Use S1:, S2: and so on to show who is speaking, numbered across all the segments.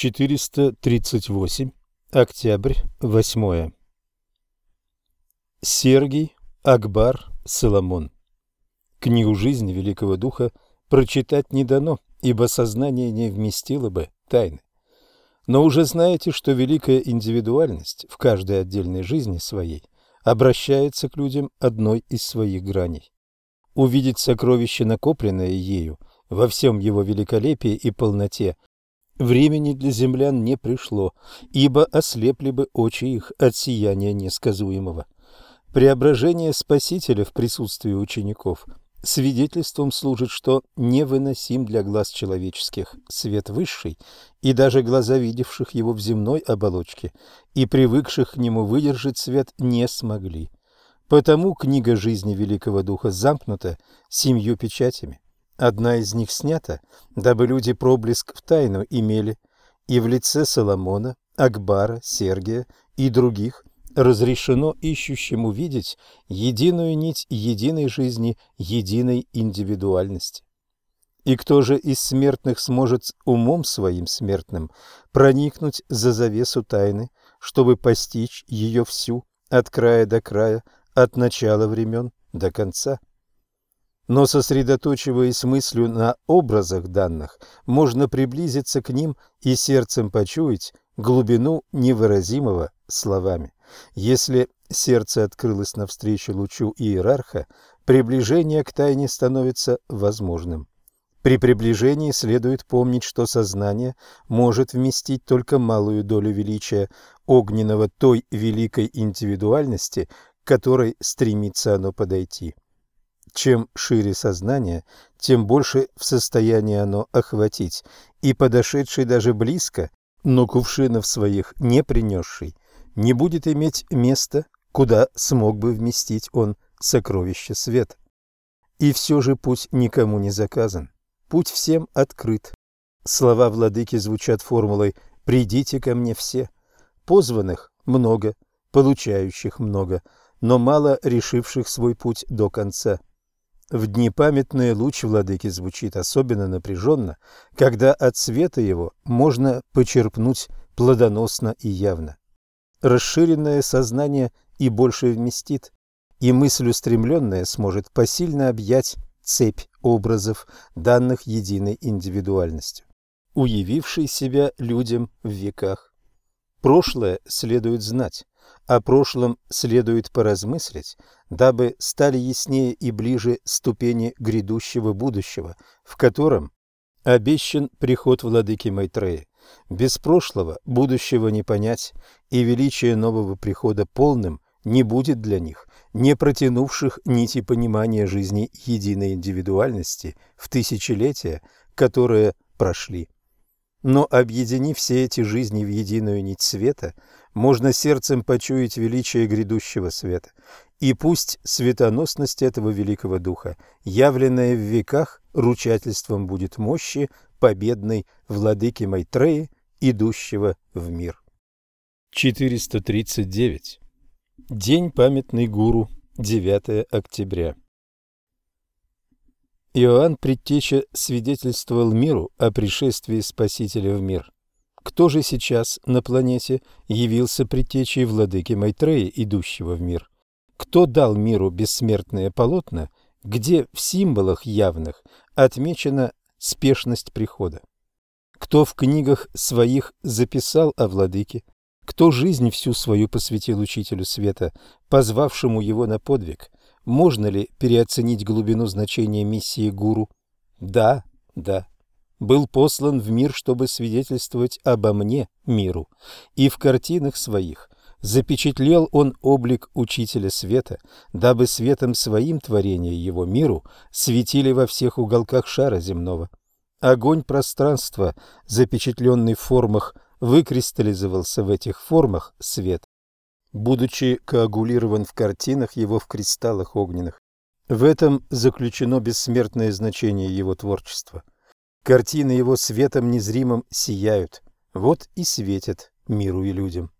S1: 438. Октябрь, 8. Сергий Акбар Соломон. Книгу жизни Великого Духа прочитать не дано, ибо сознание не вместило бы тайны. Но уже знаете, что великая индивидуальность в каждой отдельной жизни своей обращается к людям одной из своих граней. Увидеть сокровище, накопленное ею, во всем его великолепии и полноте, времени для землян не пришло, ибо ослепли бы очи их от сияния несказуемого. Преображение Спасителя в присутствии учеников свидетельством служит, что невыносим для глаз человеческих свет высший, и даже глаза, видевших его в земной оболочке и привыкших к нему выдержать свет, не смогли. Потому книга жизни Великого Духа замкнута семью печатями. Одна из них снята, дабы люди проблеск в тайну имели, и в лице Соломона, Акбара, Сергия и других разрешено ищущим увидеть единую нить единой жизни, единой индивидуальности. И кто же из смертных сможет умом своим смертным проникнуть за завесу тайны, чтобы постичь ее всю, от края до края, от начала времен до конца? Но сосредоточиваясь мыслью на образах данных, можно приблизиться к ним и сердцем почуять глубину невыразимого словами. Если сердце открылось навстречу лучу иерарха, приближение к тайне становится возможным. При приближении следует помнить, что сознание может вместить только малую долю величия огненного той великой индивидуальности, к которой стремится оно подойти. Чем шире сознание, тем больше в состоянии оно охватить, и подошедший даже близко, но кувшинов своих не принесший, не будет иметь места, куда смог бы вместить он сокровище света. И все же путь никому не заказан, путь всем открыт. Слова владыки звучат формулой «придите ко мне все». Позванных много, получающих много, но мало решивших свой путь до конца. В дни памятные луч владыки звучит особенно напряженно, когда от света его можно почерпнуть плодоносно и явно расширенное сознание и больше вместит, и мысль устремленная сможет посильно объять цепь образов, данных единой индивидуальностью, уявившей себя людям в веках. Прошлое следует знать, о прошлом следует поразмыслить, дабы стали яснее и ближе ступени грядущего будущего, в котором обещан приход владыки Майтрея. Без прошлого будущего не понять, и величие нового прихода полным не будет для них, не протянувших нити понимания жизни единой индивидуальности в тысячелетия, которые прошли. Но объединив все эти жизни в единую нить света, можно сердцем почуять величие грядущего света. И пусть светоносность этого великого духа, явленная в веках, ручательством будет мощи победной владыки Майтреи, идущего в мир. 439. День памятный гуру, 9 октября. Иоанн Предтеча свидетельствовал миру о пришествии Спасителя в мир. Кто же сейчас на планете явился предтечей владыки Майтрея, идущего в мир? Кто дал миру бессмертное полотна, где в символах явных отмечена спешность прихода? Кто в книгах своих записал о владыке? Кто жизнь всю свою посвятил учителю света, позвавшему его на подвиг? Можно ли переоценить глубину значения миссии гуру? Да, да. Был послан в мир, чтобы свидетельствовать обо мне, миру, и в картинах своих запечатлел он облик учителя света, дабы светом своим творения его миру светили во всех уголках шара земного. Огонь пространства, запечатленный в формах, выкристаллизовался в этих формах свет, будучи коагулирован в картинах его в кристаллах огненных. В этом заключено бессмертное значение его творчества. Картины его светом незримым сияют, вот и светят миру и людям.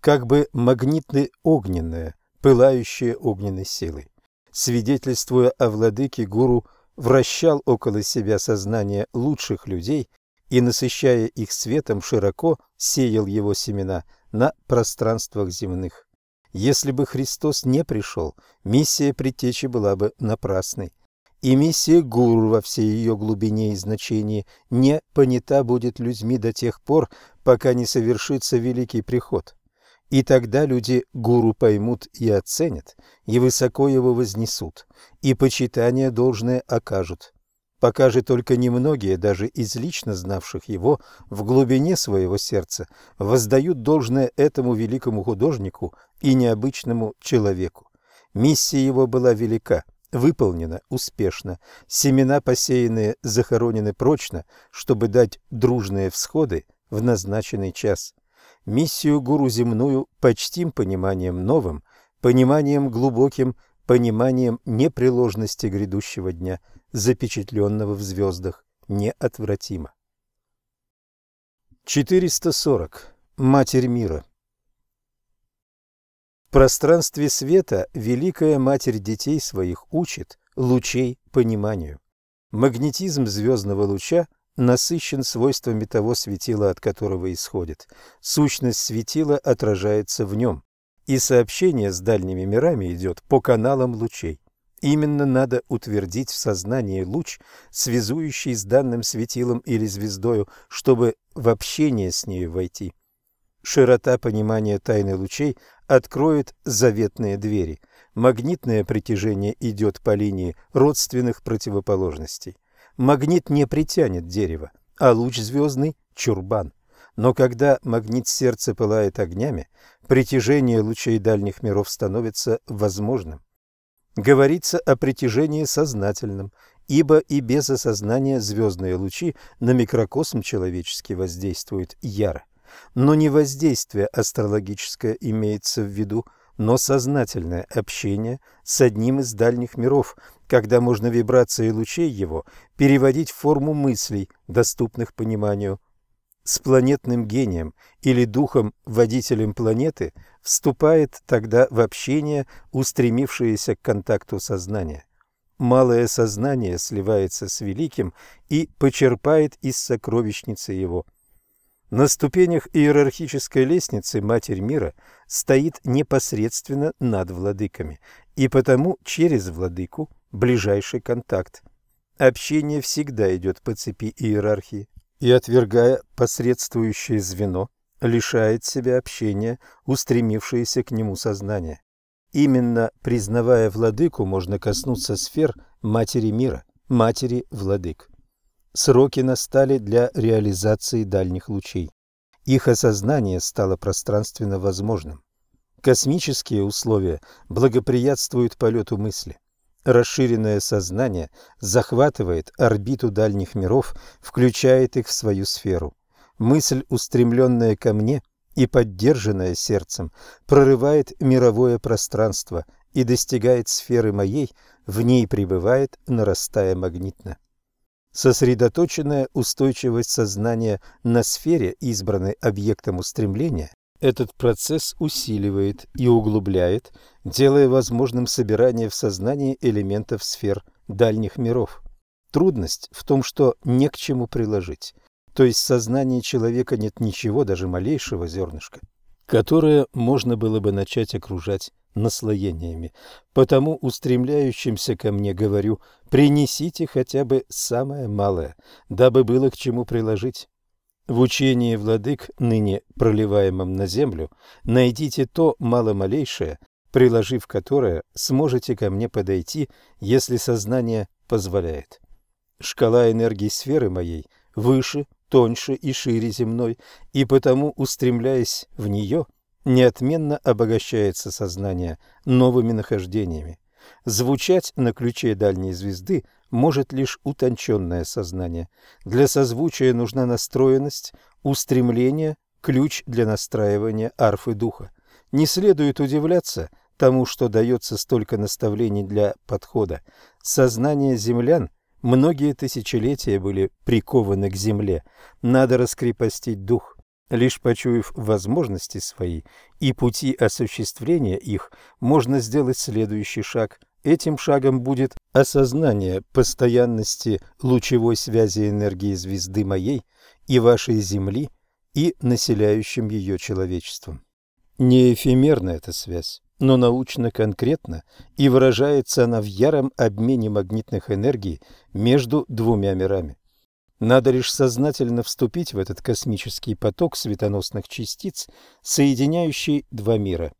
S1: Как бы магнитное огненное, пылающее огненной силой. Свидетельствуя о владыке, гуру вращал около себя сознание лучших людей и, насыщая их светом, широко сеял его семена на пространствах земных. Если бы Христос не пришел, миссия предтечи была бы напрасной. И миссия гуру во всей ее глубине и значении не понята будет людьми до тех пор, пока не совершится великий приход. И тогда люди гуру поймут и оценят, и высоко его вознесут, и почитание должное окажут. Пока же только немногие, даже из лично знавших его, в глубине своего сердца воздают должное этому великому художнику и необычному человеку. Миссия его была велика, выполнена успешно, семена посеянные захоронены прочно, чтобы дать дружные всходы в назначенный час. Миссию гуру земную почтим пониманием новым, пониманием глубоким, пониманием непреложности грядущего дня, запечатленного в звездах, неотвратимо. 440. Матерь мира В пространстве света Великая Матерь детей своих учит лучей пониманию. Магнетизм звездного луча насыщен свойствами того светила, от которого исходит. Сущность светила отражается в нем, и сообщение с дальними мирами идет по каналам лучей. Именно надо утвердить в сознании луч, связующий с данным светилом или звездою, чтобы в общение с нею войти. Широта понимания тайны лучей откроет заветные двери. Магнитное притяжение идет по линии родственных противоположностей. Магнит не притянет дерево, а луч звездный – чурбан. Но когда магнит сердца пылает огнями, притяжение лучей дальних миров становится возможным. Говорится о притяжении сознательном, ибо и без осознания звездные лучи на микрокосм человеческий воздействуют яро. Но не воздействие астрологическое имеется в виду, но сознательное общение с одним из дальних миров, когда можно вибрации лучей его переводить в форму мыслей, доступных пониманию. С планетным гением или духом-водителем планеты вступает тогда в общение, устремившееся к контакту сознания. Малое сознание сливается с великим и почерпает из сокровищницы его – на ступенях иерархической лестницы Матерь мира стоит непосредственно над владыками, и потому через владыку ближайший контакт. Общение всегда идет по цепи иерархии, и, отвергая посредствующее звено, лишает себя общения, устремившееся к нему сознание. Именно признавая владыку, можно коснуться сфер Матери мира, Матери владык. Сроки настали для реализации дальних лучей. Их осознание стало пространственно возможным. Космические условия благоприятствуют полету мысли. Расширенное сознание захватывает орбиту дальних миров, включает их в свою сферу. Мысль, устремленная ко мне и поддержанная сердцем, прорывает мировое пространство и достигает сферы моей, в ней пребывает, нарастая магнитно. Сосредоточенная устойчивость сознания на сфере, избранной объектом устремления, этот процесс усиливает и углубляет, делая возможным собирание в сознании элементов сфер дальних миров. Трудность в том, что не к чему приложить. То есть в сознании человека нет ничего, даже малейшего зернышка, которое можно было бы начать окружать наслоениями. Потому устремляющимся ко мне говорю, принесите хотя бы самое малое, дабы было к чему приложить. В учении владык, ныне проливаемом на землю, найдите то маломалейшее, приложив которое сможете ко мне подойти, если сознание позволяет. Шкала энергии сферы моей выше, тоньше и шире земной, и потому, устремляясь в нее, неотменно обогащается сознание новыми нахождениями. Звучать на ключе дальней звезды может лишь утонченное сознание. Для созвучия нужна настроенность, устремление, ключ для настраивания арфы духа. Не следует удивляться тому, что дается столько наставлений для подхода. Сознание землян многие тысячелетия были прикованы к земле. Надо раскрепостить дух. Лишь почуяв возможности свои и пути осуществления их, можно сделать следующий шаг. Этим шагом будет осознание постоянности лучевой связи энергии звезды моей и вашей Земли, и населяющим ее человечеством. Не эфемерна эта связь, но научно конкретна, и выражается она в яром обмене магнитных энергий между двумя мирами. Надо лишь сознательно вступить в этот космический поток светоносных частиц, соединяющий два мира.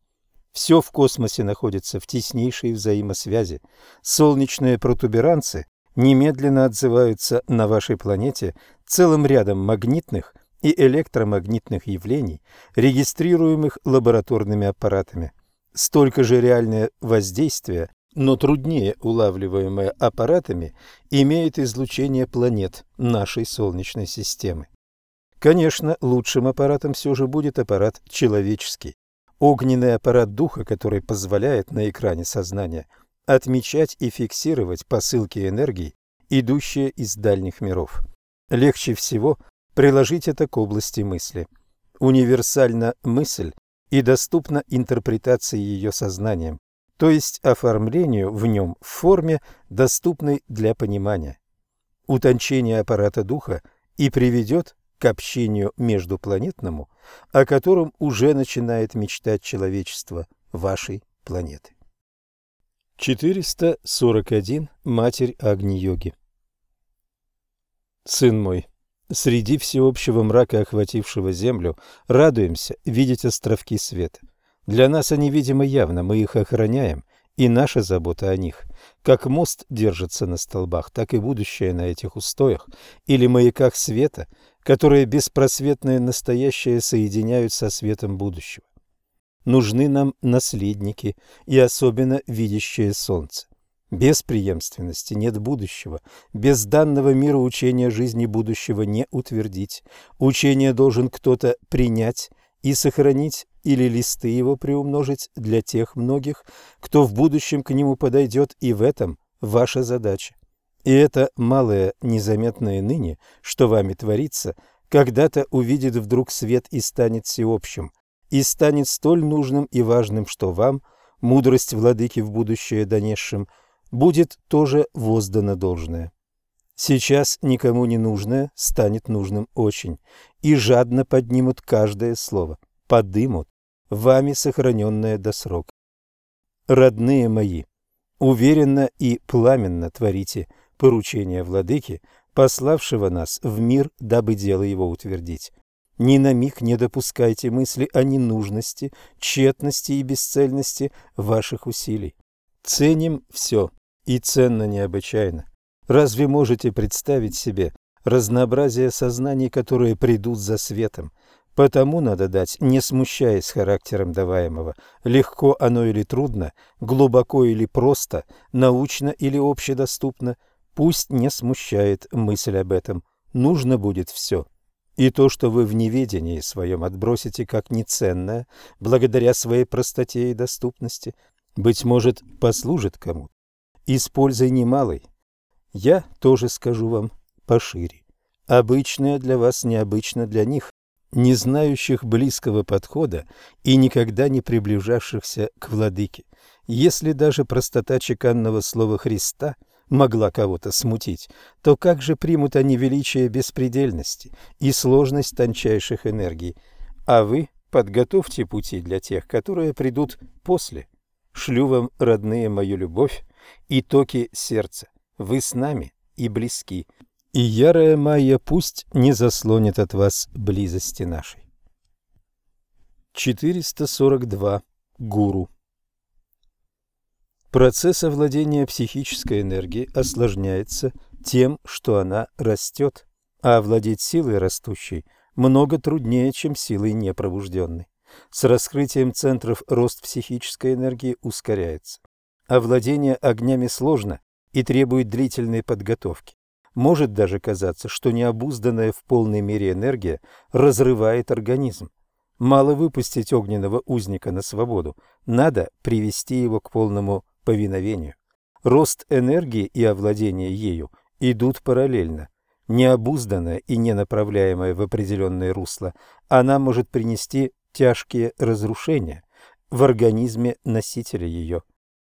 S1: Все в космосе находится в теснейшей взаимосвязи. Солнечные протуберанцы немедленно отзываются на вашей планете целым рядом магнитных и электромагнитных явлений, регистрируемых лабораторными аппаратами. Столько же реальное воздействие, но труднее улавливаемое аппаратами, имеет излучение планет нашей Солнечной системы. Конечно, лучшим аппаратом все же будет аппарат человеческий. Огненный аппарат духа, который позволяет на экране сознания отмечать и фиксировать посылки энергии, идущие из дальних миров. Легче всего приложить это к области мысли. Универсальна мысль и доступна интерпретации ее сознанием, то есть оформлению в нем в форме, доступной для понимания. Утончение аппарата духа и приведет к общению междупланетному, о котором уже начинает мечтать человечество вашей планеты. 441. Матерь Агни-йоги Сын мой, Среди всеобщего мрака, охватившего землю, радуемся видеть островки света. Для нас они, видимо, явно, мы их охраняем, и наша забота о них. Как мост держится на столбах, так и будущее на этих устоях или маяках света, которые беспросветное настоящее соединяют со светом будущего. Нужны нам наследники и особенно видящее солнце. Без преемственности нет будущего. Без данного мира учения жизни будущего не утвердить. Учение должен кто-то принять и сохранить или листы его приумножить для тех многих, кто в будущем к нему подойдет, и в этом ваша задача. И это малое, незаметное ныне, что вами творится, когда-то увидит вдруг свет и станет всеобщим, и станет столь нужным и важным, что вам, мудрость владыки в будущее донесшим, будет тоже воздано должное. Сейчас никому не нужное станет нужным очень, и жадно поднимут каждое слово, подымут, вами сохраненное до срока. Родные мои, уверенно и пламенно творите поручение владыки, пославшего нас в мир, дабы дело его утвердить. Ни на миг не допускайте мысли о ненужности, тщетности и бесцельности ваших усилий. Ценим все и ценно необычайно. Разве можете представить себе разнообразие сознаний, которые придут за светом? Потому надо дать, не смущаясь характером даваемого, легко оно или трудно, глубоко или просто, научно или общедоступно, пусть не смущает мысль об этом. Нужно будет все. И то, что вы в неведении своем отбросите как неценное, благодаря своей простоте и доступности, быть может, послужит кому-то. И с пользой немалой. Я тоже скажу вам пошире. Обычное для вас необычно для них, не знающих близкого подхода и никогда не приближавшихся к владыке. Если даже простота чеканного слова Христа – могла кого-то смутить, то как же примут они величие беспредельности и сложность тончайших энергий? А вы подготовьте пути для тех, которые придут после. Шлю вам, родные, мою любовь и токи сердца. Вы с нами и близки. И ярая Майя пусть не заслонит от вас близости нашей. 442. Гуру. Процесс овладения психической энергией осложняется тем, что она растет, а овладеть силой растущей много труднее, чем силой непробужденной. С раскрытием центров рост психической энергии ускоряется. Овладение огнями сложно и требует длительной подготовки. Может даже казаться, что необузданная в полной мере энергия разрывает организм. Мало выпустить огненного узника на свободу, надо привести его к полному повиновению. Рост энергии и овладение ею идут параллельно. Необузданная и не направляемая в определенное русло, она может принести тяжкие разрушения в организме носителя ее.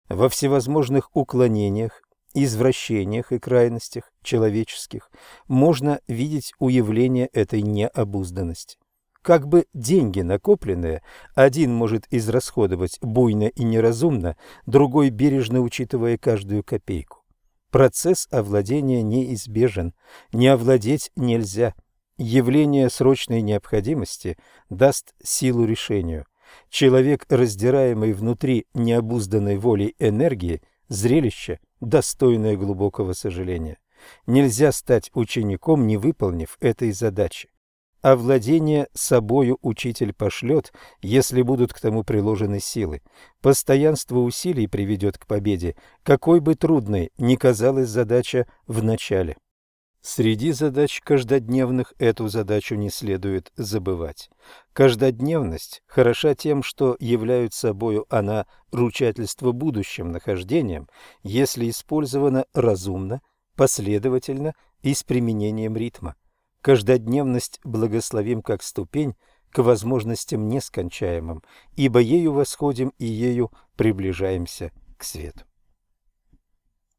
S1: Во всевозможных уклонениях извращениях и крайностях человеческих можно видеть уявление этой необузданности. Как бы деньги накопленные, один может израсходовать буйно и неразумно, другой бережно учитывая каждую копейку. Процесс овладения неизбежен, не овладеть нельзя. Явление срочной необходимости даст силу решению. Человек, раздираемый внутри необузданной волей энергии, зрелище, достойное глубокого сожаления. Нельзя стать учеником, не выполнив этой задачи. А владение собою учитель пошлет, если будут к тому приложены силы. Постоянство усилий приведет к победе, какой бы трудной ни казалась задача в начале. Среди задач каждодневных эту задачу не следует забывать. Каждодневность хороша тем, что являют собою она ручательство будущим нахождением, если использована разумно, последовательно и с применением ритма. Каждодневность благословим как ступень к возможностям нескончаемым, ибо ею восходим и ею приближаемся к свету.